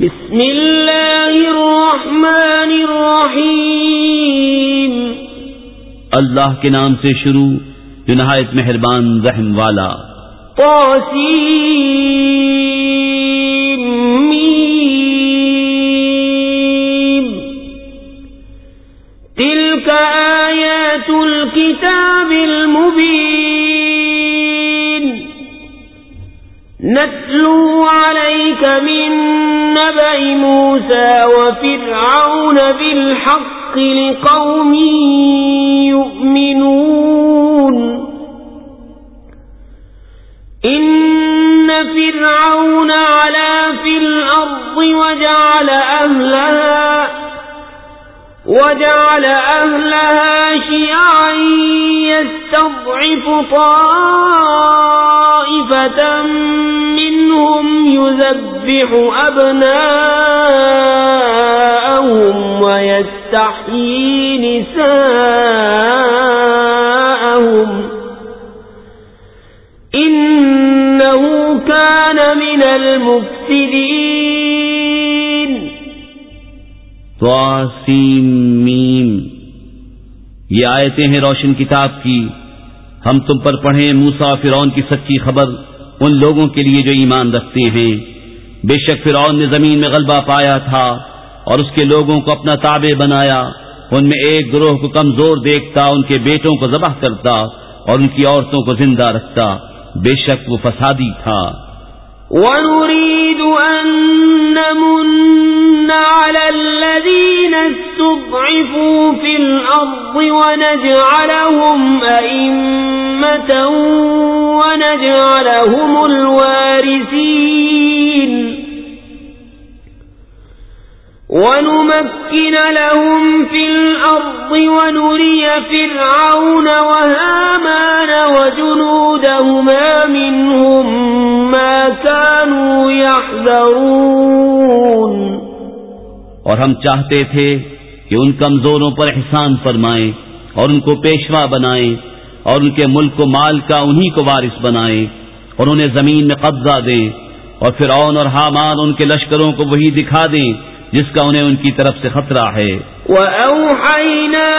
بسم اللہ الرحمن الرحیم۔ اللہ کے نام سے شروع جو نہایت مہربان رحم والا۔ طاسیم۔ تلك آيات الكتاب المبين نتلو عليك من نبأ موسى وفرعون بالحق لقوم يؤمنون. إن فرعون علا في الأرض وجعل أهلها وجعل أهلها شيعا يستضعف طائفة منهم يذبح أبناءهم ويستحيي نساءهم إنه كان من المفسدين میم۔ یہ آیتیں ہیں روشن کتاب کی۔ ہم تم پر پڑھیں موسا فرعون کی سچی خبر، ان لوگوں کے لیے جو ایمان رکھتے ہیں۔ بے شک فرعون نے زمین میں غلبہ پایا تھا اور اس کے لوگوں کو اپنا تابع بنایا۔ ان میں ایک گروہ کو کمزور دیکھتا، ان کے بیٹوں کو ذبح کرتا اور ان کی عورتوں کو زندہ رکھتا۔ بے شک وہ فسادی تھا۔ ونريد أن على الذين استضعفوا في الأرض ونجعلهم أئمة ونجعلهم الوارثين ونمكن لهم في الأرض ونري فرعون وهامان وجنودهما منهم ما كانوا يحذرون اور ہم چاہتے تھے کہ ان کمزوروں پر احسان فرمائیں اور ان کو پیشوا بنائیں اور ان کے ملک و مال کا انہی کو وارث بنائیں اور انہیں زمین میں قبضہ دیں اور فرعون اور حامان ان کے لشکروں کو وہی دکھا دیں جس کا انہیں ان کی طرف سے خطرہ ہے۔ وَأَوْحَيْنَا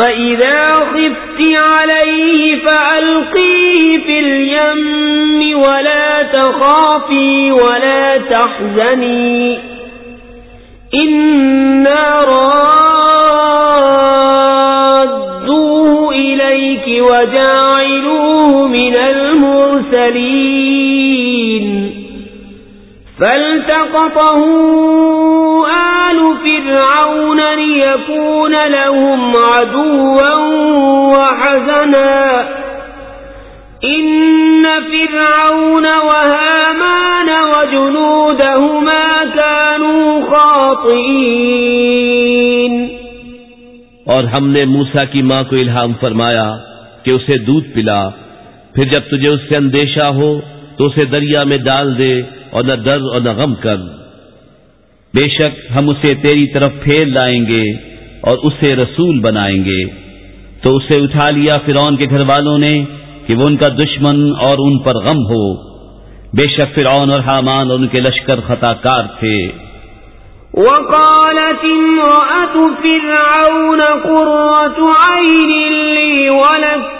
فَإِذَا خِفْتِ عَلَيْهِ فَأَلْقِيهِ فِي الْيَمِّ وَلَا تَخَافِي وَلَا تَحْزَنِي إِنَّا رَادُّوهُ إِلَيْكِ وَجَاعِلُوهُ مِنَ الْمُرْسَلِينَ فَالْتَقَطَهُ آلُ فِرْعَوْنَ لِيَكُونَ لَهُمْ عَدُوًّا وَحَزَنًا. إِنَّ فِرْعَوْنَ وَهَامَانَ وَجُنُودَهُمَا كَانُوا خَاطِئِينَ. اور ہم نے موسا کی ماں کو الہام فرمایا کہ اسے دودھ پلا، پھر جب تجھے اس سے اندیشہ ہو تو اسے دریا میں ڈال دے اور نہ ڈر اور نہ غم کر۔ بے شک ہم اسے تیری طرف پھیر لائیں گے اور اسے رسول بنائیں گے۔ تو اسے اٹھا لیا فرعون کے گھر والوں نے کہ وہ ان کا دشمن اور ان پر غم ہو۔ بے شک فرعون اور حامان اور ان کے لشکر خطا کار تھے۔ وقالت امرأة فرعون قرة عين لي ولك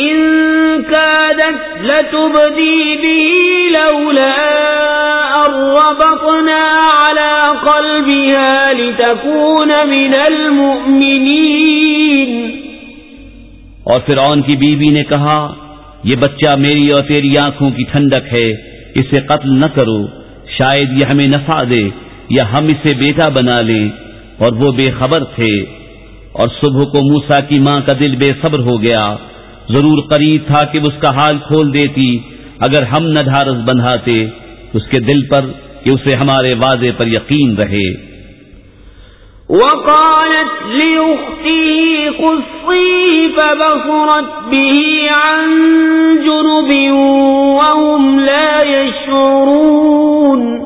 إن كادت لتبدي به لولا أربطنا على قلبها لتكون من المؤمنين. اور فرعون کی بیوی نے کہا، یہ بچہ میری اور تیری آنکھوں کی ٹھنڈک ہے، اسے قتل نہ کرو، شاید یہ ہمیں نفع دے یا ہم اسے بیٹا بنا لیں۔ اور وہ بے خبر تھے۔ اور صبح کو موسا کی ماں کا دل بے صبر ہو گیا۔ ضرور قریب تھا کہ اس کا حال کھول دیتی۔ اگر ہم نہ ڈھارس بندھاتے، اس کے دل پر کہ اسے ہمارے واضح پر یقین رہے۔ وقالت لأخته قصيه فبصرت به عن جنب وهم لا يشعرون۔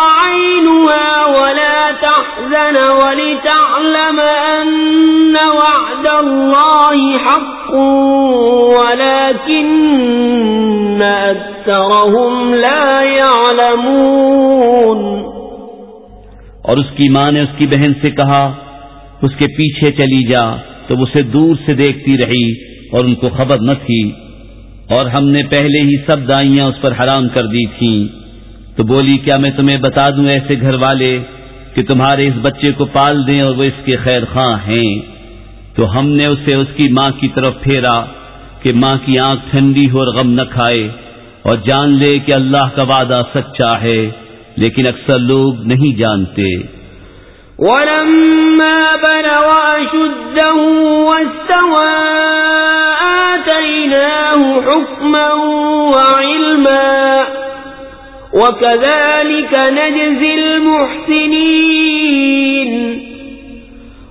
الله حق ولكن أكثرهم لا يعلمون. اور اس کی ماں نے اس کی بہن سے کہا، اس کے پیچھے چلی جا تو اسے دور سے دیکھتی رہی اور ان کو خبر نہ تھی۔ اور ہم نے پہلے ہی سب دائیاں اس پر حرام کر دی تھیں۔ تو بولی، کیا میں تمہیں بتا دوں ایسے گھر والے کہ تمہارے اس بچے کو پال دیں اور وہ اس کے خیر خواہ ہیں؟ تو ہم نے اسے اس کی ماں کی طرف پھیرا کہ ماں کی آنکھ ٹھنڈی ہو اور غم نہ کھائے اور جان لے کہ اللہ کا وعدہ سچا ہے، لیکن اکثر لوگ نہیں جانتے۔ ولما بلغ أشده واستوى، آتيناه حكما وعلما، وكذلك نجزي المحسنين۔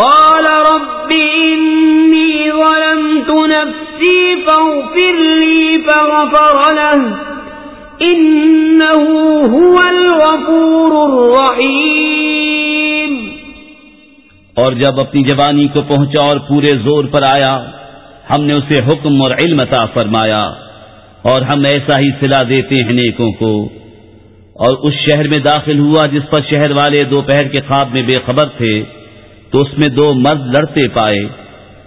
قال رب إني ظلمت نفسي فاغفر لي فغفر له. إنه هو الغفور الرحيم. اور جب اپنی جوانی کو پہنچا اور پورے زور پر آیا، ہم نے اسے حکم اور علم عطا فرمایا اور ہم ایسا ہی سلا دیتے ہیں نیکوں کو۔ اور اس شہر میں داخل ہوا جس پر شہر والے دوپہر کے خواب میں بے خبر تھے تو اس میں دو مرد لڑتے پائے۔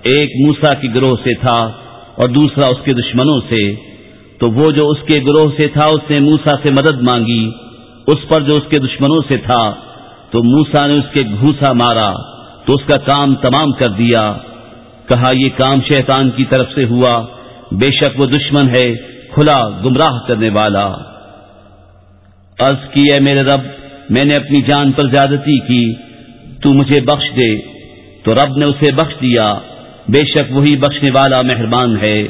ایک موسا کی گروہ سے تھا اور دوسرا اس کے دشمنوں سے۔ تو وہ جو اس کے گروہ سے تھا، اس نے موسا سے مدد مانگی۔ اس پر جو اس کے دشمنوں سے تھا، تو موسا نے اس کے گھوسا مارا۔ تو اس کا کام تمام کر دیا۔ کہا، یہ کام شیطان کی طرف سے ہوا۔ بے شک وہ دشمن ہے، کھلا گمراہ کرنے والا۔ عرض کی ہے میرے رب، میں نے اپنی جان پر زیادتی کی۔ تو مجھے بخش دے، تو رب نے اسے بخش دیا۔ بے شک وہی بخشنے والا مہربان ہے۔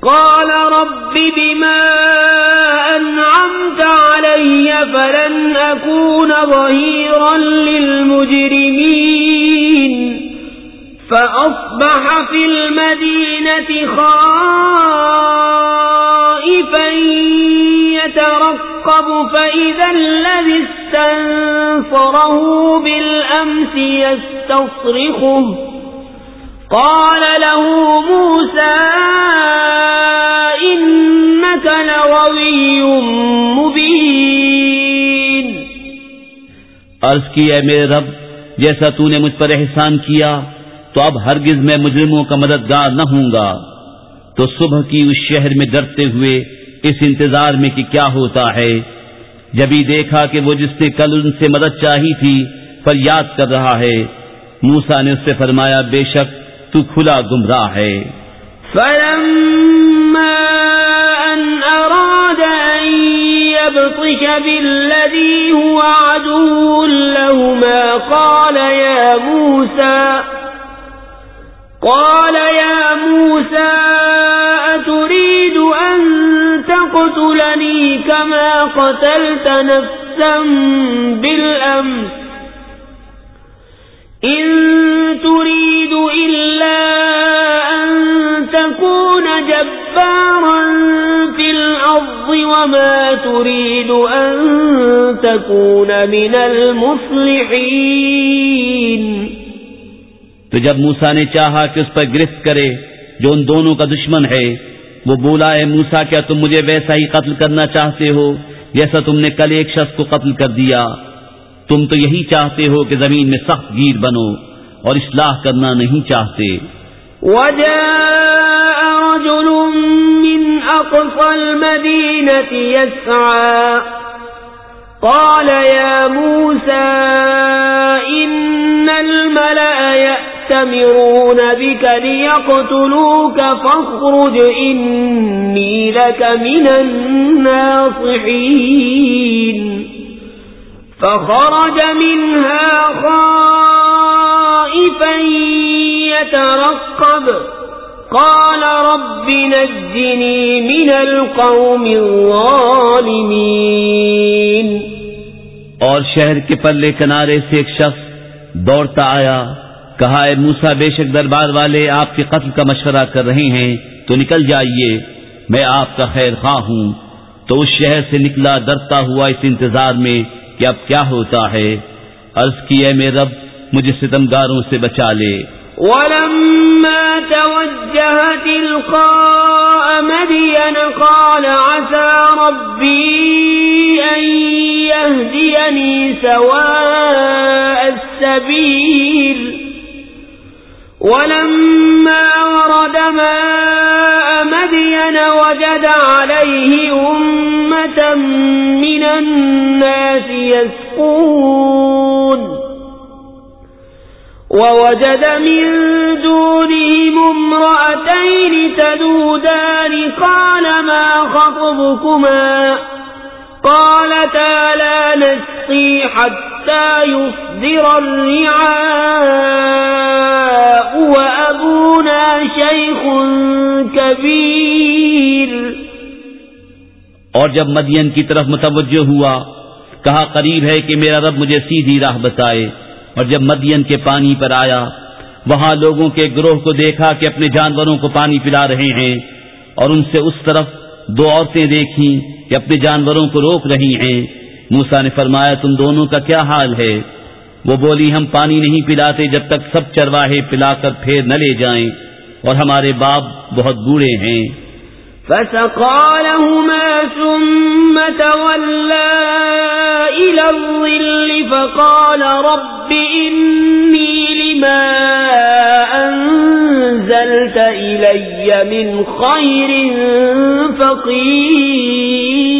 قال رب بما أنعمت علي فلن أكون ظهيرا للمجرمين. فأصبح في المدينة خائفا يترقب فإذا الذي استنصره بالأمس يستصرخه. قال له موسى إنك لغوي مبين. عرض کی ہے میرے رب، جیسا تو نے مجھ پر احسان کیا، تو اب ہرگز میں مجرموں کا مددگار نہ ہوں گا۔ تو صبح کی اس شہر میں ڈرتے ہوئے اس انتظار میں کہ کیا ہوتا ہے۔ جب ہی دیکھا کہ وہ جس نے کل ان سے مدد چاہی تھی پر یاد کر رہا ہے۔ موسا نے اس سے فرمایا، بے شک تو کھلا گمراہ ہے۔ فلما أن أراد أن يبطش بالذي هو عدو لهما قال يا موسى، قال يا موسى تقتلني كما قتلت نفسا بالأمس. إن تريد إلا أن تكون جبارا في الأرض وما تريد أن تكون من المصلحين. تو جب موسا نے چاہا کہ اس پر گرفت کرے جو ان دونوں کا دشمن ہے وہ بولا ہے موسا کیا تم مجھے ویسا ہی قتل کرنا چاہتے ہو جیسا تم نے کل ایک شخص کو قتل کر دیا؟ تم تو یہی چاہتے ہو کہ زمین میں سخت گیر بنو اور اصلاح کرنا نہیں چاہتے۔ رجل من أقصى المدينة يسعى۔ قال يا موسى إن الملأ يأتمرون بك ليقتلوك فاخرج إني لك من الناصحين فخرج منها خائفا يترقب قال رب نجني من القوم الظالمين اور شہر کے پلے کنارے سے ایک شخص دوڑتا آیا کہا، اے موسا بے شک دربار والے آپ کے قتل کا مشورہ کر رہے ہیں، تو نکل جائیے، میں آپ کا خیر خواہ ہوں۔ تو اس شہر سے نکلا، ڈرتا ہوا اس انتظار میں کہ اب کیا ہوتا ہے۔ عرض کی، اے میرے رب، مجھے ستمگاروں سے بچا لے۔ ولما توجه تلقاء مدين قال، عسى ربي أن يهديني سواء السبيل ولما ورد ماء مدين وجد عليه أمة من الناس يسقون. ووجد من دونهم امرأتين تدودان قال ما خطبكما؟ قالتا لا نسقي حتى يصدر الرعاء وأبونا شيخ كبير۔ اور جب مدین کی طرف متوجہ ہوا، کہا قریب ہے کہ میرا رب مجھے سیدھی راہ بتائے۔ اور جب مدین کے پانی پر آیا، وہاں لوگوں کے گروہ کو دیکھا کہ اپنے جانوروں کو پانی پلا رہے ہیں۔ اور ان سے اس طرف دو عورتیں دیکھی کہ اپنے جانوروں کو روک رہی ہیں۔ موسا نے فرمایا، تم دونوں کا کیا حال ہے؟ وہ بولی، ہم پانی نہیں پلاتے جب تک سب چرواہے پلا کر پھر نہ لے جائیں، اور ہمارے باپ بہت بوڑھے ہیں۔ فسقى لهما ثم تولى إلى الظل فقال، رب إني لما أنزلت إلي من خير فقير.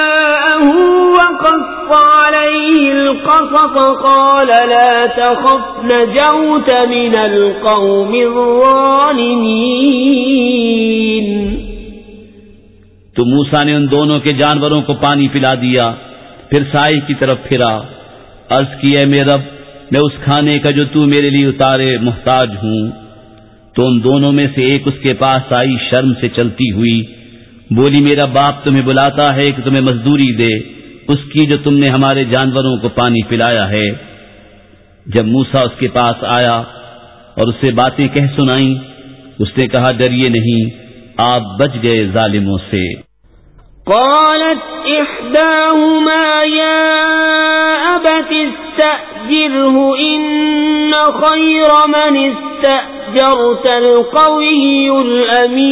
عليه القصص قال لا تخف، نجوت من القوم الظالمين۔ تو موسیٰ نے ان دونوں کے جانوروں کو پانی پلا دیا، پھر سائی کی طرف پھرا۔ عرض کی، اے میرے رب، میں اس کھانے کا جو تو میرے لیے اتارے محتاج ہوں۔ تو ان دونوں میں سے ایک اس کے پاس آئی، شرم سے چلتی ہوئی۔ بولی، میرا باپ تمہیں بلاتا ہے کہ تمہیں مزدوری دے۔ اس کی جو تم نے ہمارے جانوروں کو پانی پلایا ہے۔ جب موسا اس کے پاس آیا اور اسے باتیں کہہ سنائی اس نے کہا، ڈریے نہیں، آپ بچ گئے ظالموں سے۔ قالت إحداهما يا أبت استأجره إن خير من استأجرت القوي الأمين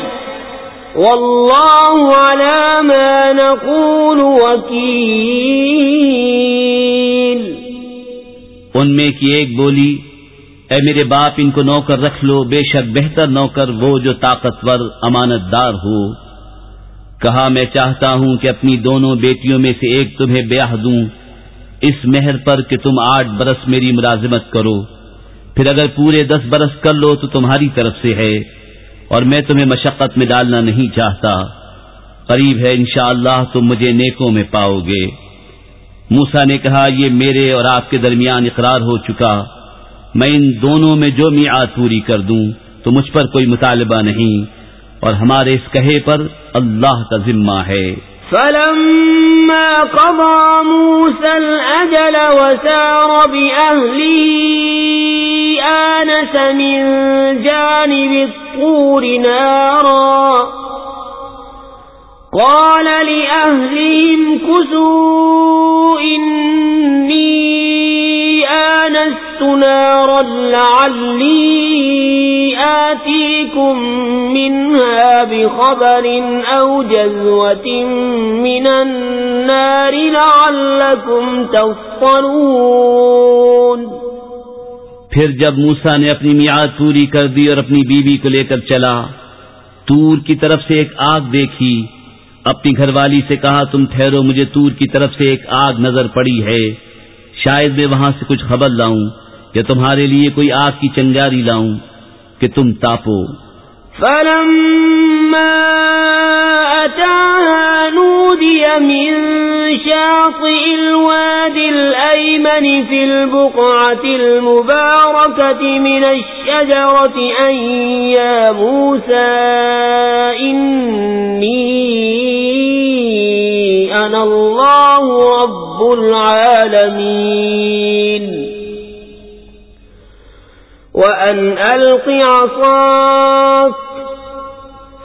والله على ما نقول وكيل. ان میں کی ایک بولی، اے میرے باپ، ان کو نوکر رکھ لو، بے شک بہتر نوکر وہ جو طاقتور امانت دار ہو۔ کہا، میں چاہتا ہوں کہ اپنی دونوں بیٹیوں میں سے ایک تمہیں بیاہ دوں۔ اس مہر پر کہ تم آٹھ برس میری ملازمت کرو۔ پھر اگر پورے دس برس کر لو تو تمہاری طرف سے ہے۔ اور میں تمہیں مشقت میں ڈالنا نہیں چاہتا۔ قریب ہے انشاءاللہ اللہ تم مجھے نیکوں میں پاؤ گے۔ موسا نے کہا، یہ میرے اور آپ کے درمیان اقرار ہو چکا۔ میں ان دونوں میں جو میعاد پوری کر دوں، تو مجھ پر کوئی مطالبہ نہیں۔ اور ہمارے اس کہے پر اللہ کا ذمہ ہے۔ فلما قضى موسى الأجل وسار بأهله آنس من جانب الطور نارا. قال لأهلهم كسوا إني آنست نارا لعلي آتيكم منها بخبر أو جزوة من النار لعلكم تصطلون پھر جب موسا نے اپنی میعاد پوری کر دی اور اپنی بیوی کو لے کر چلا، تور کی طرف سے ایک آگ دیکھی۔ اپنی گھر والی سے کہا، تم ٹھہرو، مجھے تور کی طرف سے ایک آگ نظر پڑی ہے۔ شاید میں وہاں سے کچھ خبر لاؤں یا تمہارے لیے کوئی آگ کی چنگاری لاؤں کہ تم تاپو۔ فلما شاطئ الواد الأيمن في البقعة المباركة من الشجرة أن يا موسى إني أنا الله رب العالمين. وأن ألق عصاك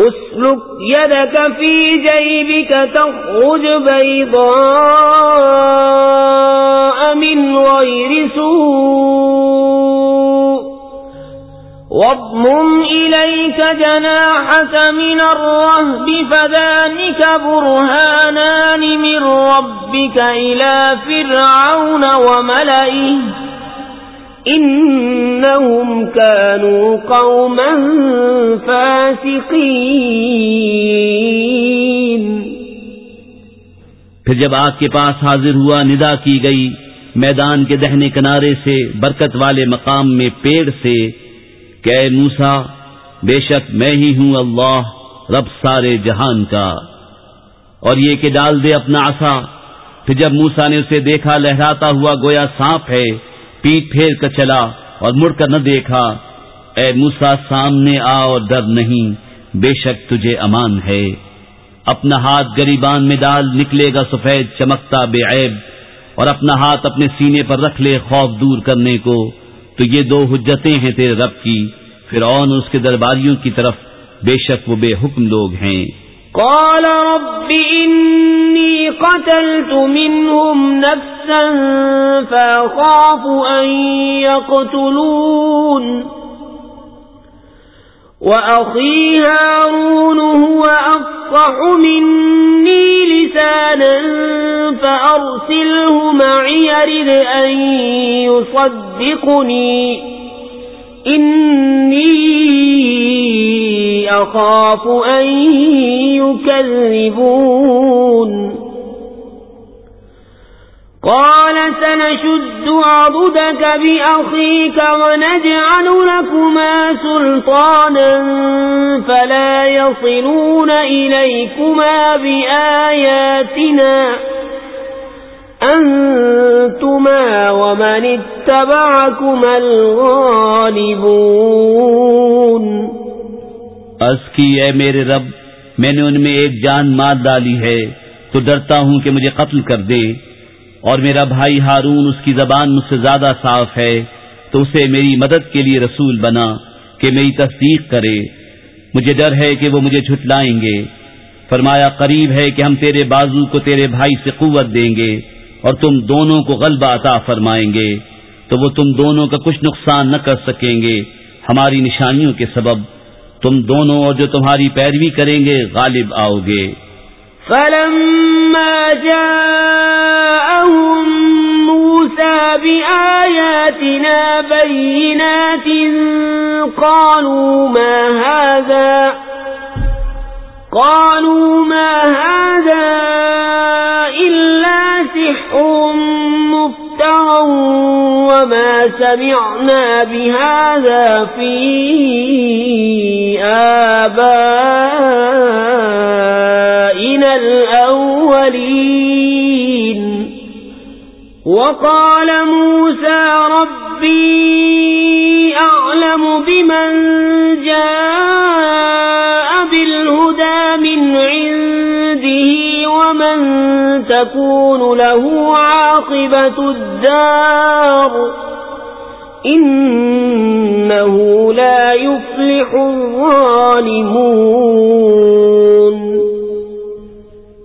اسلك يدك في جيبك تخرج بيضاء من غير سوء واضمم إليك جناحك من الرهب فذلك برهانان من ربك إلى فرعون وملئه انہم كانوا قوما فاسقین پھر جب آگ کے پاس حاضر ہوا، ندا کی گئی میدان کے دہنے کنارے سے برکت والے مقام میں پیڑ سے، کہ اے موسا بے شک میں ہی ہوں اللہ، رب سارے جہان کا۔ اور یہ کہ ڈال دے اپنا عصا۔ پھر جب موسا نے اسے دیکھا، لہراتا ہوا گویا سانپ ہے۔ پیٹ پھیر کر چلا اور مڑ کر نہ دیکھا۔ اے موسا، سامنے آ اور ڈر نہیں، بے شک تجھے امان ہے۔ اپنا ہاتھ گریبان میں ڈال، نکلے گا سفید چمکتا بے عیب۔ اور اپنا ہاتھ اپنے سینے پر رکھ لے خوف دور کرنے کو۔ تو یہ دو حجتیں ہیں تیرے رب کی۔ پھر اور اس کے درباریوں کی طرف بے شک وہ بے حکم لوگ ہیں۔ قال رب إني قتلت منهم نفسا فأخاف أن يقتلون. وأخي هارون هو أفصح مني لسانا فأرسله معي رد أن يصدقني. إني أخاف أن يكذبون. قال سنشد عضدك بأخيك ونجعل لكما سلطانا فلا يصلون إليكما بآياتنا. أنتما ومن اتبعكما الغالبون از کی، اے میرے رب، میں نے ان میں ایک جان مار ڈالی ہے، تو ڈرتا ہوں کہ مجھے قتل کر دے۔ اور میرا بھائی ہارون، اس کی زبان مجھ سے زیادہ صاف ہے، تو اسے میری مدد کے لیے رسول بنا، کہ میری تصدیق کرے۔ مجھے ڈر ہے کہ وہ مجھے جھٹلائیں گے۔ فرمایا، قریب ہے کہ ہم تیرے بازو کو تیرے بھائی سے قوت دیں گے۔ اور تم دونوں کو غلبہ عطا فرمائیں گے، تو وہ تم دونوں کا کچھ نقصان نہ کر سکیں گے۔ ہماری نشانیوں کے سبب تم دونوں اور جو تمہاری پیروی کریں گے، غالب آؤ گے۔ فلما جاءهم موسى بآياتنا بينات قالوا ما هذا، قالوا ما هذا إلا سحر مفترا وما سمعنا بهذا في آبائنا الأولين. وقال موسى ربي أعلم بمن جاء تكون له عاقبة الدار. إنه لا يفلح الظالمون.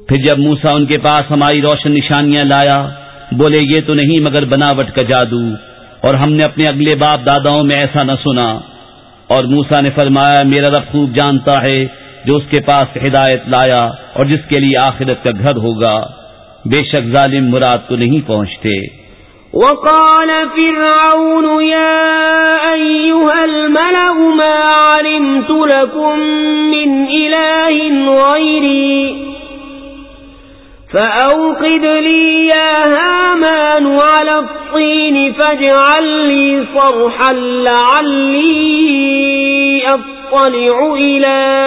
پھر جب موسا ان کے پاس ہماری روشن نشانیاں لایا، بولے، یہ تو نہیں مگر بناوٹ کا جادو، اور ہم نے اپنے اگلے باپ داداؤں میں ایسا نہ سنا۔ اور موسا نے فرمایا، میرا رب خوب جانتا ہے جو اس کے پاس ہدایت لایا اور جس کے لیے آخرت کا گھر ہوگا، بے شک ظالم مراد کو نہیں پہنچتے۔ وقال فرعون، يا أيها الملأ، ما علمت لكم من إله غيري؟ فأوقد لي يا هامان على الطين، فاجعل لي صرحا لعلي أطلع إلى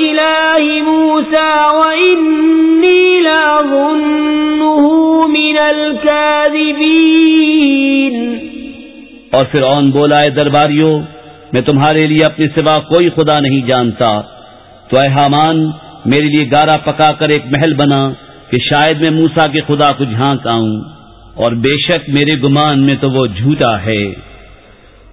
إله موسى وإني لأظنه من الكاذبين. اور فرعون بولا، اے درباریوں میں تمہارے لیے اپنے سوا کوئی خدا نہیں جانتا۔ تو اے حامان، میرے لیے گارا پکا کر ایک محل بنا کہ شاید میں موسا کے خدا کو جھانک آؤں۔ اور بے شک میرے گمان میں تو وہ جھوٹا ہے۔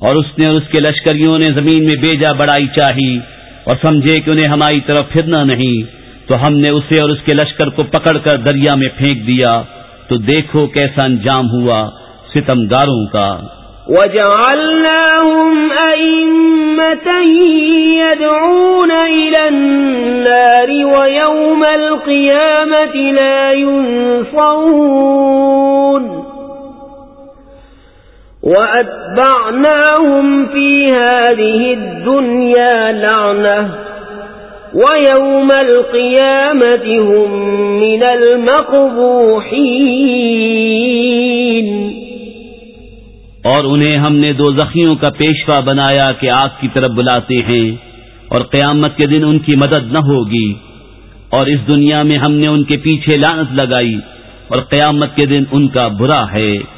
اور اس نے اور اس کے لشکریوں نے زمین میں بیجا بڑائی چاہی اور سمجھے کہ انہیں ہماری طرف پھرنا نہیں، تو ہم نے اسے اور اس کے لشکر کو پکڑ کر دریا میں پھینک دیا۔ تو دیکھو کیسا انجام ہوا ستم گاروں کا۔ وجعلناهم أئمة يدعون إلى النار ويوم القيامة لا ينصرون وأتبعناهم في هذه الدنيا لعنة ويوم القيامة هم من المقبوحين اور انہیں ہم نے دو زخیوں کا پیشوا بنایا کہ آگ کی طرف بلاتے ہیں اور قیامت کے دن ان کی مدد نہ ہوگی۔ اور اس دنیا میں ہم نے ان کے پیچھے لانت لگائی اور قیامت کے دن ان کا برا ہے۔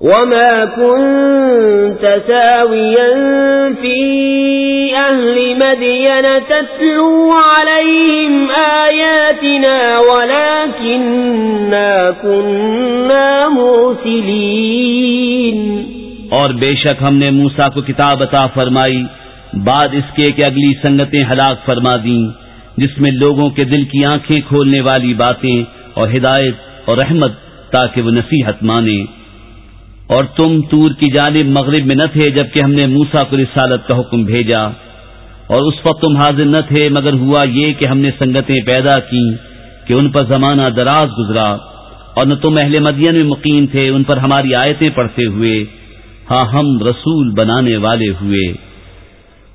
وما كنت ساويا في أهل مدين تتلو عليهم آياتنا ولكننا كنا مرسلين اور بے شک ہم نے موسا کو کتاب عطا فرمائی، بعد اس کے کہ اگلی سنگتیں ہلاک فرما دیں، جس میں لوگوں کے دل کی آنکھیں کھولنے والی باتیں اور ہدایت اور رحمت، تاکہ وہ نصیحت مانے۔ اور تم تور کی جانب مغرب میں نہ تھے جبکہ ہم نے موسا کو رسالت کا حکم بھیجا۔ اور اس وقت تم حاضر نہ تھے، مگر ہوا یہ کہ ہم نے سنگتیں پیدا کی کہ ان پر زمانہ دراز گزرا۔ اور نہ تم اہل مدین میں مقیم تھے، ان پر ہماری آیتیں پڑھتے ہوئے۔ ہاں ہم رسول بنانے والے ہوئے۔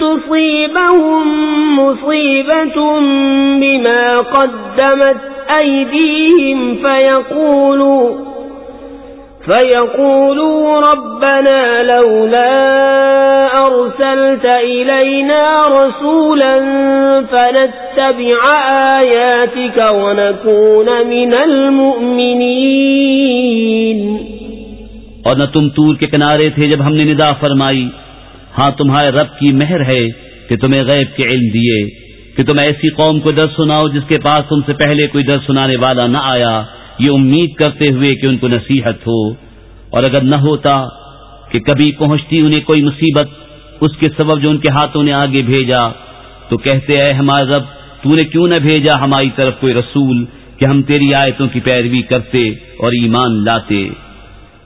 تصيبهم مصيبة بما قدمت أيديهم فيقولوا فيقولوا ربنا لولا أرسلت إلينا رسولا فنتبع آياتك ونكون من المؤمنين اور نہ تم تور کے کنارے تھے جب ہم نے ندا فرمائی۔ ہاں تمہارے رب کی مہر ہے کہ تمہیں غیب کے علم دیے، کہ تم ایسی قوم کو در سناؤ جس کے پاس تم سے پہلے کوئی در سنانے والا نہ آیا۔ یہ امید کرتے ہوئے کہ ان کو نصیحت ہو۔ اور اگر نہ ہوتا کہ کبھی پہنچتی انہیں کوئی مصیبت اس کے سبب جو ان کے ہاتھوں نے آگے بھیجا، تو کہتے اے ہمارے رب، تو نے کیوں نہ بھیجا ہماری طرف کوئی رسول کہ ہم تیری آیتوں کی پیروی کرتے اور ایمان لاتے۔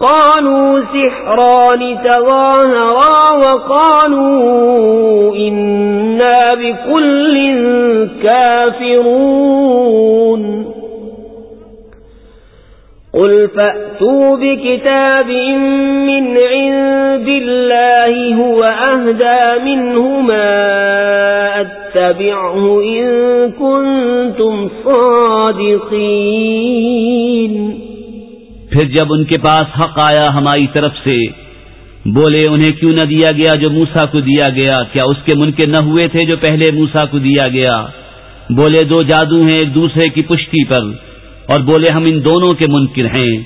قالوا سحران تظاهرا وقالوا إنا بكل كافرون. قل فأتوا بكتاب من عند الله هو أهدى منهما أتبعه إن كنتم صادقين. پھر جب ان کے پاس حق آیا ہماری طرف سے، بولے، انہیں کیوں نہ دیا گیا جو موسا کو دیا گیا؟ کیا اس کے منکر نہ ہوئے تھے جو پہلے موسا کو دیا گیا؟ بولے، دو جادو ہیں ایک دوسرے کی پشتی پر، اور بولے، ہم ان دونوں کے منکر ہیں۔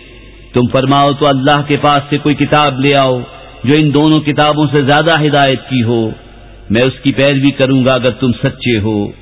تم فرماؤ تو اللہ کے پاس سے کوئی کتاب لے آؤ جو ان دونوں کتابوں سے زیادہ ہدایت کی ہو۔ میں اس کی پیروی کروں گا اگر تم سچے ہو۔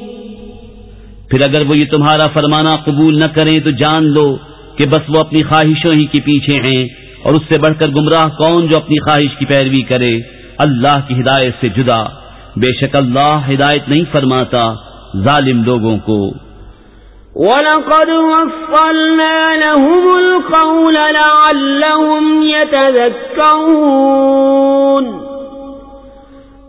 پھر اگر وہ یہ تمہارا فرمانا قبول نہ کریں تو جان لو کہ بس وہ اپنی خواہشوں ہی کے پیچھے ہیں اور اس سے بڑھ کر گمراہ کون جو اپنی خواہش کی پیروی کرے؟ اللہ کی ہدایت سے جدا۔ بے شک اللہ ہدایت نہیں فرماتا ظالم لوگوں کو۔ وَلَقَدْ وَصَّلْنَا لَهُمُ الْقَوْلَ لَعَلَّهُمْ يَتَذَكَّرُونَ۔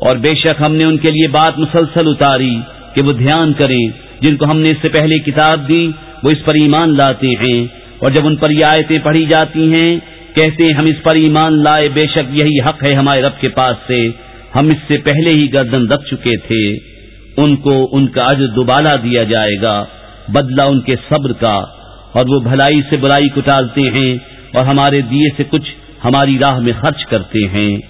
اور بے شک ہم نے ان کے لیے بات مسلسل اتاری کہ وہ دھیان کریں، جن کو ہم نے اس سے پہلے کتاب دی، وہ اس پر ایمان لاتے ہیں۔ اور جب ان پر یہ آیتیں پڑھی جاتی ہیں، کہتے ہیں ہم اس پر ایمان لائے، بے شک یہی حق ہے ہمارے رب کے پاس سے۔ ہم اس سے پہلے ہی گردن رکھ چکے تھے۔ ان کو ان کا عجر دوبالا دیا جائے گا، بدلہ ان کے صبر کا۔ اور وہ بھلائی سے برائی کو ٹالتے ہیں اور ہمارے دیے سے کچھ ہماری راہ میں خرچ کرتے ہیں۔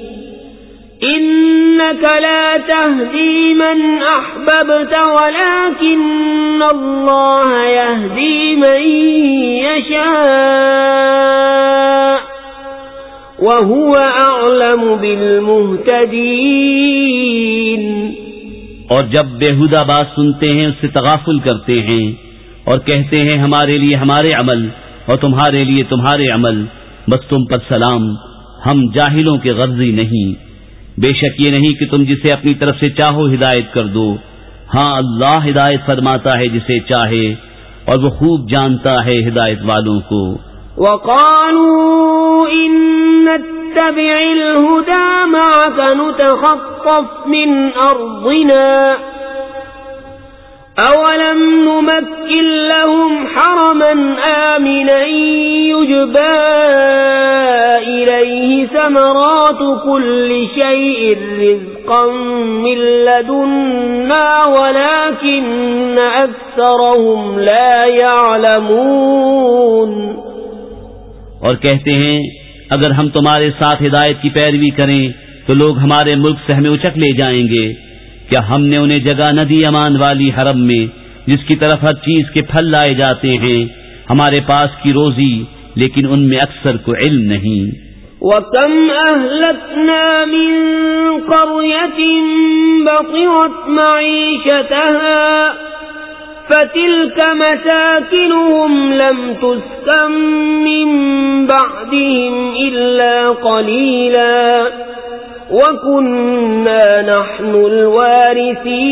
إنك لا تهدي من أحببت ولكن الله يهدي من يشاء وهو أعلم بالمهتدين اور جب بےحدہ بات سنتے ہیں، اس سے تغافل کرتے ہیں اور کہتے ہیں، ہمارے لیے ہمارے عمل اور تمہارے لیے تمہارے عمل، بس تم پر سلام، ہم جاہلوں کے غرضی نہیں۔ بے شک یہ نہیں کہ تم جسے اپنی طرف سے چاہو ہدایت کر دو۔ ہاں اللہ ہدایت فرماتا ہے جسے چاہے اور وہ خوب جانتا ہے ہدایت والوں کو۔ وقالوا إن نتبع الهدى معك نتخطف من أرضنا أولم نمكن لهم حرما آمنا يجبى إليه ثمرات كل شيء رزقا من لدنا ولكن أكثرهم لا يعلمون۔ اور کہتے ہیں، اگر ہم تمہارے ساتھ ہدایت کی پیروی کریں، تو لوگ ہمارے ملک سے ہمیں اچک لے جائیں گے۔ کیا ہم نے انہیں جگہ نہ دی امان والی حرم میں، جس کی طرف ہر چیز کے پھل لائے جاتے ہیں؟ ہمارے پاس کی روزی، لیکن ان میں اکثر کو علم نہیں۔ وَكَمْ أَهْلَكْنَا مِن قَرْيَةٍ بَطِرَتْ مَعِيشَتَهَا فَتِلْكَ مَسَاكِنُهُمْ لَمْ تُسْكَن مِّن بَعْدِهِمْ إِلَّا قَلِيلًا وكنا نحن الوارثين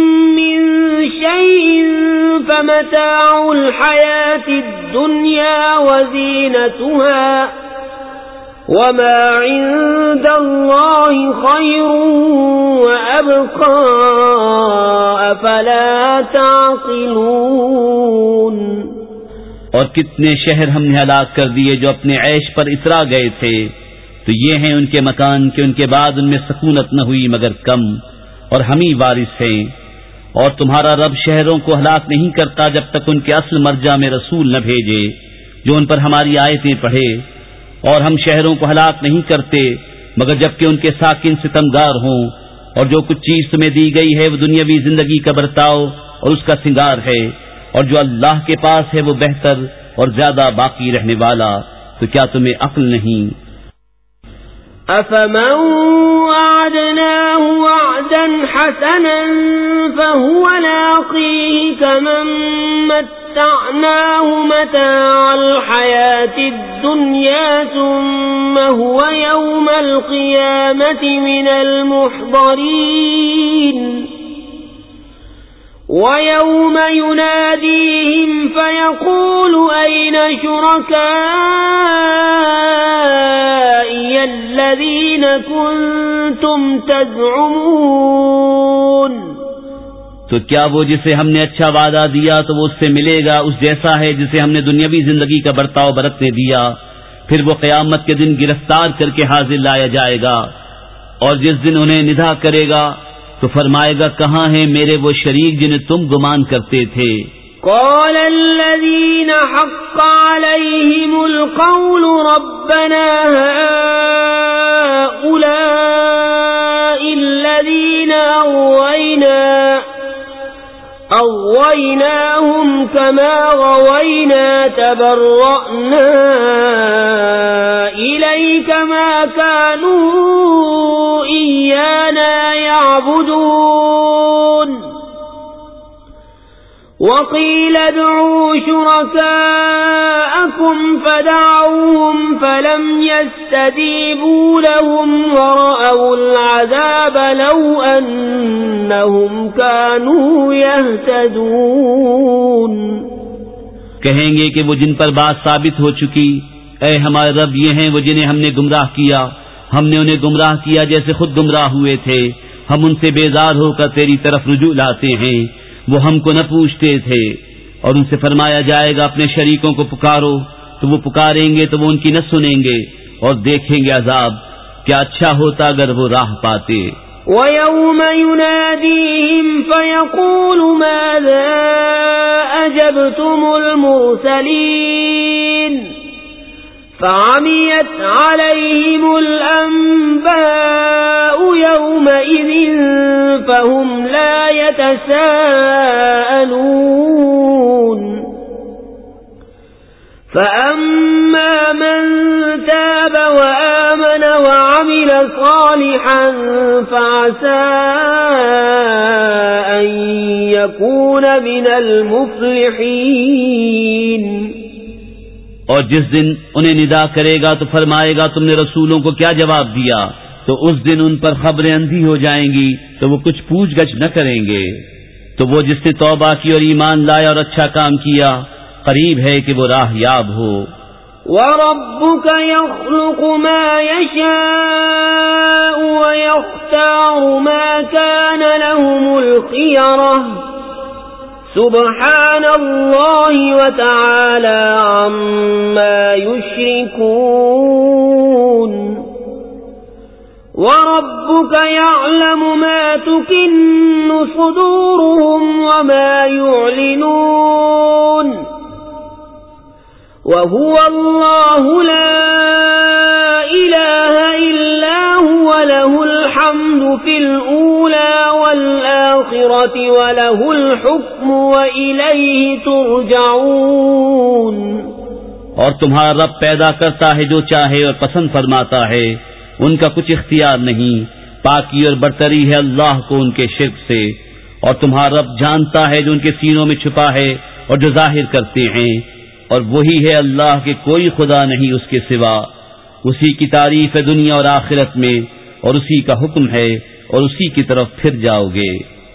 شيء فمتاع الحياة الدنيا وزينتها وما عند الله خير وأبقى أفلا تعقلون اور کتنے شہر ہم نے ہلاک کر دیے جو اپنے عیش پر اترا گئے تھے؟ تو یہ ہیں ان کے مکان کہ ان کے بعد ان میں سکونت نہ ہوئی مگر کم اور ہم ہی وارث ہیں۔ اور تمہارا رب شہروں کو ہلاک نہیں کرتا جب تک ان کے اصل مرجع میں رسول نہ بھیجے، جو ان پر ہماری آیتیں پڑھے۔ اور ہم شہروں کو ہلاک نہیں کرتے، مگر جبکہ ان کے ساکن ستمگار ہوں، اور جو کچھ چیز تمہیں دی گئی ہے وہ دنیاوی زندگی کا برتاؤ اور اس کا سنگار ہے، اور جو اللہ کے پاس ہے وہ بہتر اور زیادہ باقی رہنے والا، تو کیا تمہیں عقل نہیں؟ أفمن وعدناه قردا حسنا فهو لاقيه كمن متعناه متاع الحياة الدنيا ثم هو يوم القيامة من المحضرين. ويوم يناديهم فيقول أين شركائي الذين كنتم تزعمون تو کیا وہ جسے ہم نے اچھا وعدہ دیا تو وہ اس سے ملے گا، اس جیسا ہے جسے ہم نے دنیاوی زندگی کا برتاؤ برتنے دیا۔ پھر وہ قیامت کے دن گرفتار کر کے حاضر لایا جائے گا اور جس دن انہیں ندا کرے گا تو فرمائے گا، کہاں ہیں میرے وہ شریک جنہیں تم گمان کرتے تھے؟ قال الذين حق عليهم القول ربنا هؤلاء الذين أغوينا غويناهم كما غوينا تبرأنا إليك ما كانوا إيانا يعبدون وقيل ادعوا شركاءكم فدعوهم فلم يستجيبوا لهم ورأوا العذاب لو أنهم كانوا يهتدون کہیں گے کہ وہ جن پر بات ثابت ہو چکی، اے ہمارے رب یہ ہیں وہ جنہیں ہم نے گمراہ کیا۔ ہم نے انہیں گمراہ کیا جیسے خود گمراہ ہوئے تھے۔ ہم ان سے بیزار ہو کر تیری طرف رجوع لاتے ہیں۔ وہ ہم کو نہ پوچھتے تھے اور ان سے فرمایا جائے گا، اپنے شریکوں کو پکارو، تو وہ پکاریں گے، تو وہ ان کی نہ سنیں گے اور دیکھیں گے عذاب، کیا اچھا ہوتا اگر وہ راہ پاتے۔ وَيَوْمَ يُنَادِيهِمْ فَيَقُولُ مَاذَا أَجَبْتُمُ الْمُرْسَلِينَ فَعَمِيَتْ عَلَيْهِمُ الْأَنبَاءُ يَوْمَئِذٍ فَهُمْ يتساءلون. فأما من تاب وآمن وعمل صالحا فعسى أن يكون من المفلحين. اور جس دن انہیں ندا کرے گا تو فرمائے گا تم نے رسولوں کو کیا جواب دیا؟ تو اس دن ان پر خبریں اندھی ہو جائیں گی، تو وہ کچھ پوچھ گچھ نہ کریں گے۔ تو وہ جس نے توبہ کی اور ایمان لایا اور اچھا کام کیا، قریب ہے کہ وہ راہ یاب ہو۔ وَرَبُّكَ يَخْلُقُ مَا يَشَاءُ وَيَخْتَارُ مَا كَانَ لَهُمُ الْخِيَرَةِ۔ سُبْحَانَ اللَّهِ وَتَعَالَى عَمَّا يُشْرِكُونَ۔ وربك يعلم ما تكن صدورهم وما يعلنون وهو الله لا إله إلا هو، له الحمد في الأولى والآخرة وله الحكم وإليه ترجعون۔ اور تمہارا رب پیدا کرتا ہے جو چاہے اور پسند فرماتا ہے۔ ان کا کچھ اختیار نہیں۔ پاکی اور برتری ہے اللہ کو ان کے شرک سے۔ اور تمہارا رب جانتا ہے جو ان کے سینوں میں چھپا ہے اور جو ظاہر کرتے ہیں۔ اور وہی ہے اللہ کے کوئی خدا نہیں اس کے سوا۔ اسی کی تعریف ہے دنیا اور آخرت میں اور اسی کا حکم ہے اور اسی کی طرف پھر جاؤ گے۔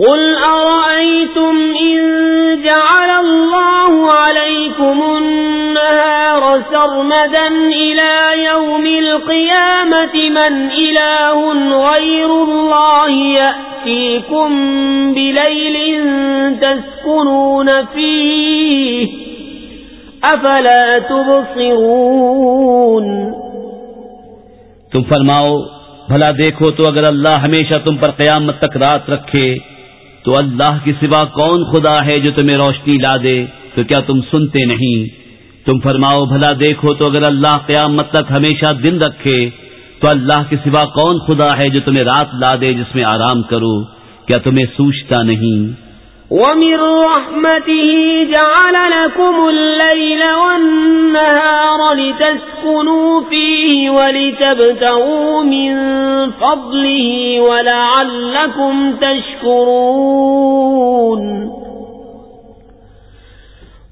قل أرأيتم إن جعل الله عليكم النهار سرمدا إلى يوم القيامة من إله غير الله يأتيكم بليل تسكنون فيه أفلا تبصرون تم فرماؤ، بھلا دیکھو تو اگر اللہ ہمیشہ تم پر قیامت تک رات رکھے تو اللہ کے سوا کون خدا ہے جو تمہیں روشنی لا دے؟ تو کیا تم سنتے نہیں؟ تم فرماؤ، بھلا دیکھو تو اگر اللہ قیامت تک ہمیشہ دن رکھے، تو اللہ کے سوا کون خدا ہے جو تمہیں رات لا دے جس میں آرام کرو؟ کیا تمہیں سوچتا نہیں؟ ومن رحمته جعل لكم الليل والنهار لتسكنوا فيه ولتبتغوا من فضله ولعلكم تشكرون.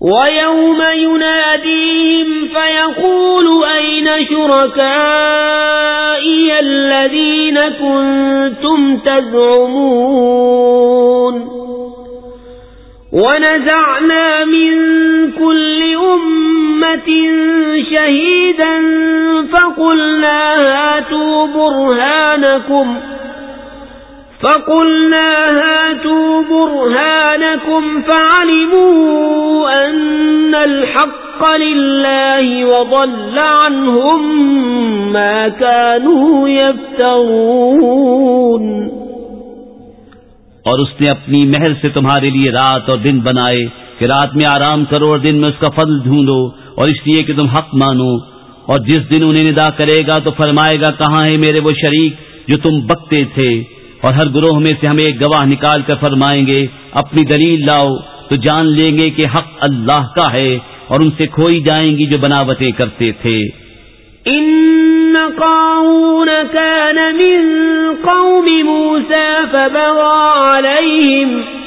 ويوم يناديهم فيقول أين شركائي الذين كنتم تزعمون؟ ونزعنا من كل أمة شهيدا فقلنا هاتوا برهانكم فقلنا هاتوا برهانكم فعلموا أن الحق لله وضل عنهم ما كانوا يفترون اور اس نے اپنی مہر سے تمہارے لیے رات اور دن بنائے کہ رات میں آرام کرو اور دن میں اس کا فضل ڈھونڈو اور اس لیے کہ تم حق مانو۔ اور جس دن انہیں ندا کرے گا تو فرمائے گا، کہاں ہے میرے وہ شریک جو تم بکتے تھے؟ اور ہر گروہ میں سے ہم ایک گواہ نکال کر فرمائیں گے، اپنی دلیل لاؤ، تو جان لیں گے کہ حق اللہ کا ہے اور ان سے کھوئی جائیں گی جو بناوٹیں کرتے تھے۔ إن قارون كان من قوم موسى فبغى عليهم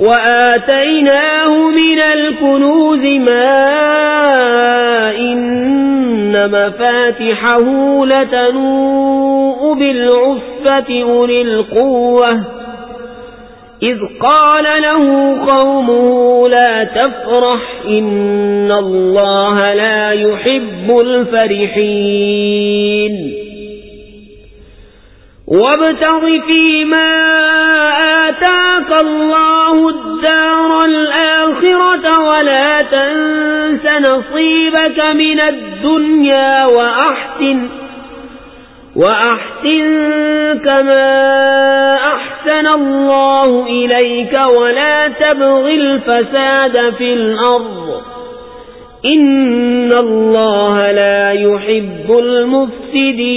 وآتيناه من الكنوز ما إن مفاتحه لتنوء بالعفة أولي القوة إذ قال له قومه لا تفرح إن الله لا يحب الفرحين وابتغ فيما آتاك الله الدار الآخرة ولا تنس نصيبك من الدنيا وأحسن وأحسن كما أحسن الله إليك ولا تبغ الفساد في الأرض إن الله لا يحب المفسدين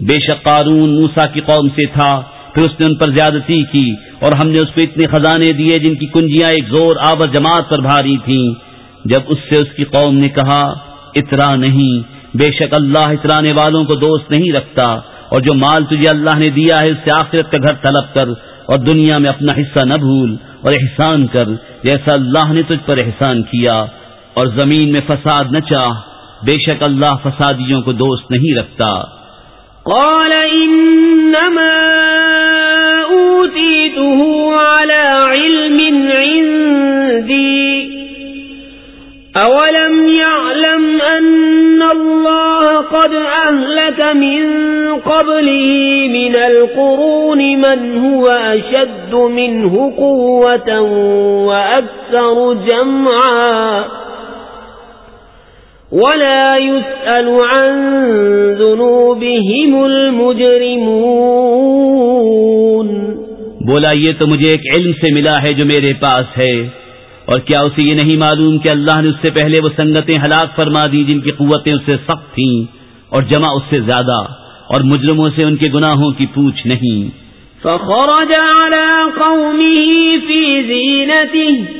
بے شک قارون موسا کی قوم سے تھا، پھر اس نے ان پر زیادتی کی اور ہم نے اس پہ اتنے خزانے دیے جن کی کنجیاں ایک زور آور جماعت پر بھاری تھیں۔ جب اس سے اس کی قوم نے کہا، اترا نہیں، بے شک اللہ اترانے والوں کو دوست نہیں رکھتا اور جو مال تجھے اللہ نے دیا ہے، اس سے آخرت کا گھر طلب کر۔ اور دنیا میں اپنا حصہ نہ بھول اور احسان کر، جیسا اللہ نے تجھ پر احسان کیا اور زمین میں فساد نہ چاہ، بے شک اللہ فسادیوں کو دوست نہیں رکھتا۔ قال انما اوتیته على علم عندي اولم يعلم ان الله قد اهلك من قبله من القرون من هو اشد منه قوة واكثر جمعا ولا يسأل عن ذنوبهم المجرمون بولا، یہ تو مجھے ایک علم سے ملا ہے جو میرے پاس ہے۔ اور کیا اسے یہ نہیں معلوم کہ اللہ نے اس سے پہلے وہ سنگتیں ہلاک فرما دی جن کی قوتیں اس سے سخت تھیں اور جمع اس سے زیادہ اور مجرموں سے ان کے گناہوں کی پوچھ نہیں۔ فخرج على قومه في زينته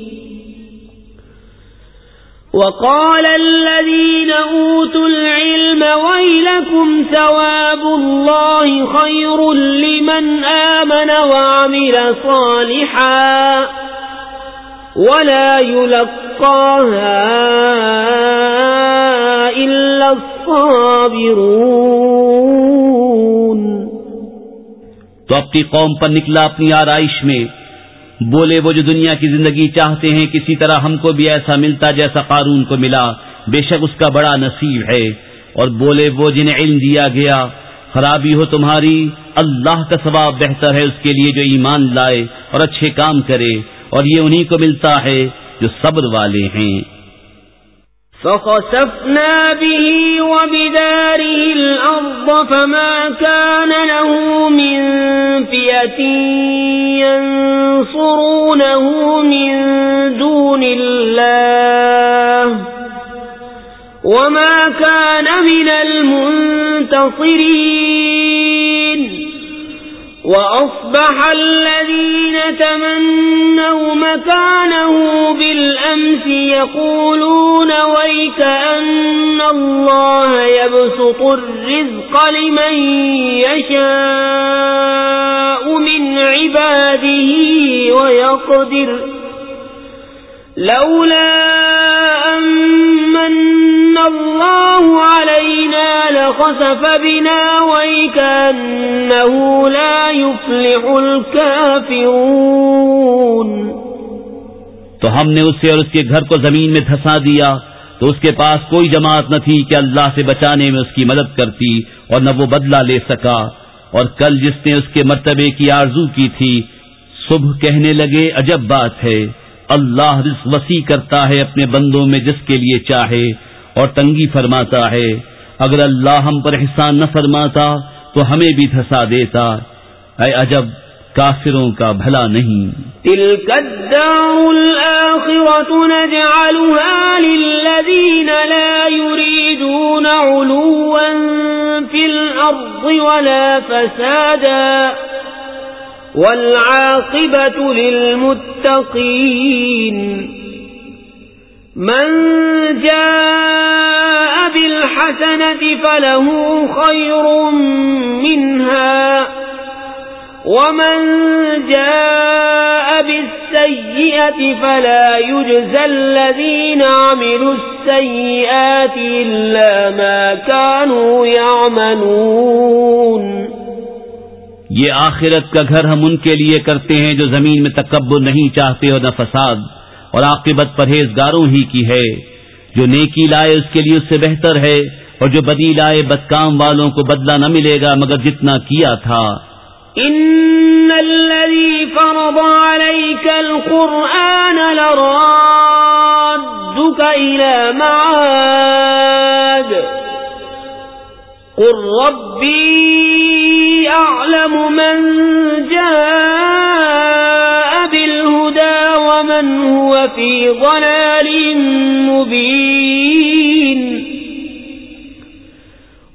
وقال الذين أوتوا العلم ويلكم ثواب الله خير لمن آمن وعمل صالحا ولا يلقاها إلا الصابرون تو اپنی قوم پر نکلا اپنی آرائش میں بولے وہ جو دنیا کی زندگی چاہتے ہیں، کسی طرح ہم کو بھی ایسا ملتا جیسا قارون کو ملا۔ بے شک اس کا بڑا نصیب ہے۔ اور بولے وہ جنہیں علم دیا گیا، خرابی ہو تمہاری، اللہ کا ثواب بہتر ہے اس کے لیے جو ایمان لائے اور اچھے کام کرے۔ اور یہ انہی کو ملتا ہے جو صبر والے ہیں۔ فخسفنا به وبداره الأرض فما كان له من فئة ينصرونه من دون الله وما كان من المنتصرين وأصبح الذين تمنوا مكانه بالأمس يقولون ويك أن الله يبسط الرزق لمن يشاء من عباده ويقدر لولا أمن الله علينا لخسف بنا ويكأنه لا يفلح الكافرون. تو ہم نے اسے اور اس کے گھر کو زمین میں دھسا دیا، تو اس کے پاس کوئی جماعت نہ تھی کہ اللہ سے بچانے میں اس کی مدد کرتی اور نہ وہ بدلہ لے سکا۔ اور کل جس نے اس کے مرتبے کی آرزو کی تھی، صبح کہنے لگے، عجب بات ہے، اللہ رزق وسیع کرتا ہے اپنے بندوں میں جس کے لیے چاہے۔ اور تنگی فرماتا ہے۔ اگر اللہ ہم پر احسان نہ فرماتا تو ہمیں بھی دھسا دیتا۔ اے عجب، کافروں کا بھلا نہیں۔ تلك الدار الآخرة نجعلها للذين لا يريدون علوا في الأرض ولا فسادا والعاقبة للمتقين من جاء بالحسنة فله خير منها ومن جاء بالسيئة فلا يجزى الذين عملوا السيئات إلا ما كانوا يعملون یہ آخرت کا گھر ہم ان کے لیے کرتے ہیں جو زمین میں تکبر نہیں چاہتے اور نہ فساد۔ اور عاقبت پرہیزگاروں ہی کی ہے۔ جو نیکی لائے اس کے لیے اس سے بہتر ہے، اور جو بدی لائے بدکام والوں کو بدلہ نہ ملے گا مگر جتنا کیا تھا۔ ان الذي فرض عليك القرآن لرادك إلى معاد قل ربي أعلم من جاء ومن في ضلال مبين.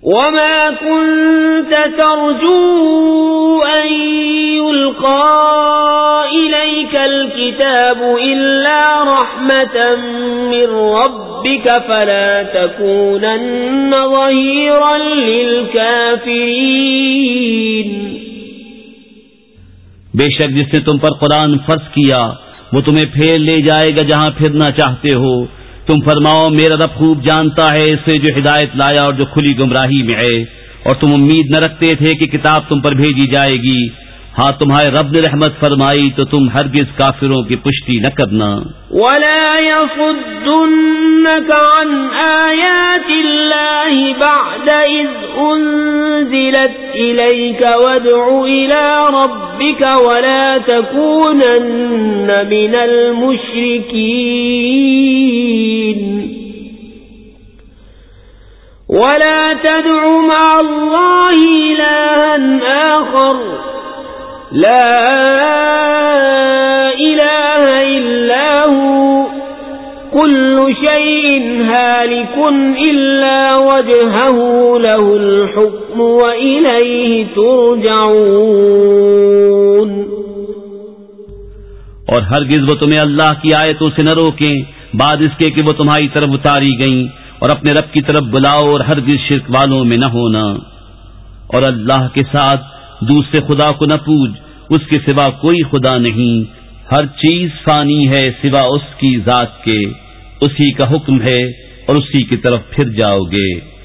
وما كنت ترجو أن يلقى إليك الكتاب إلا رحمة من ربك فلا تكونن ظهيرا للكافرين. بے شک جس نے تم پر قرآن فرض کیا وہ تمہیں پھیر لے جائے گا جہاں پھرنا چاہتے ہو۔ تم فرماؤ، میرا رب خوب جانتا ہے اسے جو ہدایت لایا اور جو کھلی گمراہی میں ہے۔ اور تم امید نہ رکھتے تھے کہ کتاب تم پر بھیجی جائے گی۔ ہاں تمہارے رب نے رحمت فرمائی تو تم ہرگز کافروں کی پشتی نہ کرنا۔ ولا يصدنك عن آيات الله بعد إذ أنزلت إليك وادع إلى ربك ولا تكونن من المشركين ولا تدع مع الله إلها آخر لا إله إلا هو. كل شيء هالك إلا وجهه له الحكم وإليه ترجعون. اور ہرگز وہ تمہیں اللہ کی آیتوں سے نہ روکیں، بعد اس کے کہ وہ تمہاری طرف اتاری گئیں، اور اپنے رب کی طرف بلاؤ اور ہرگز شرک والوں میں نہ ہونا۔ اور اللہ کے ساتھ دوسرے خدا کو نہ پوج، اس کے سوا کوئی خدا نہیں۔ ہر چیز فانی ہے سوا اس کی ذات کے۔ اسی کا حکم ہے اور اسی کی طرف پھر جاؤ گے۔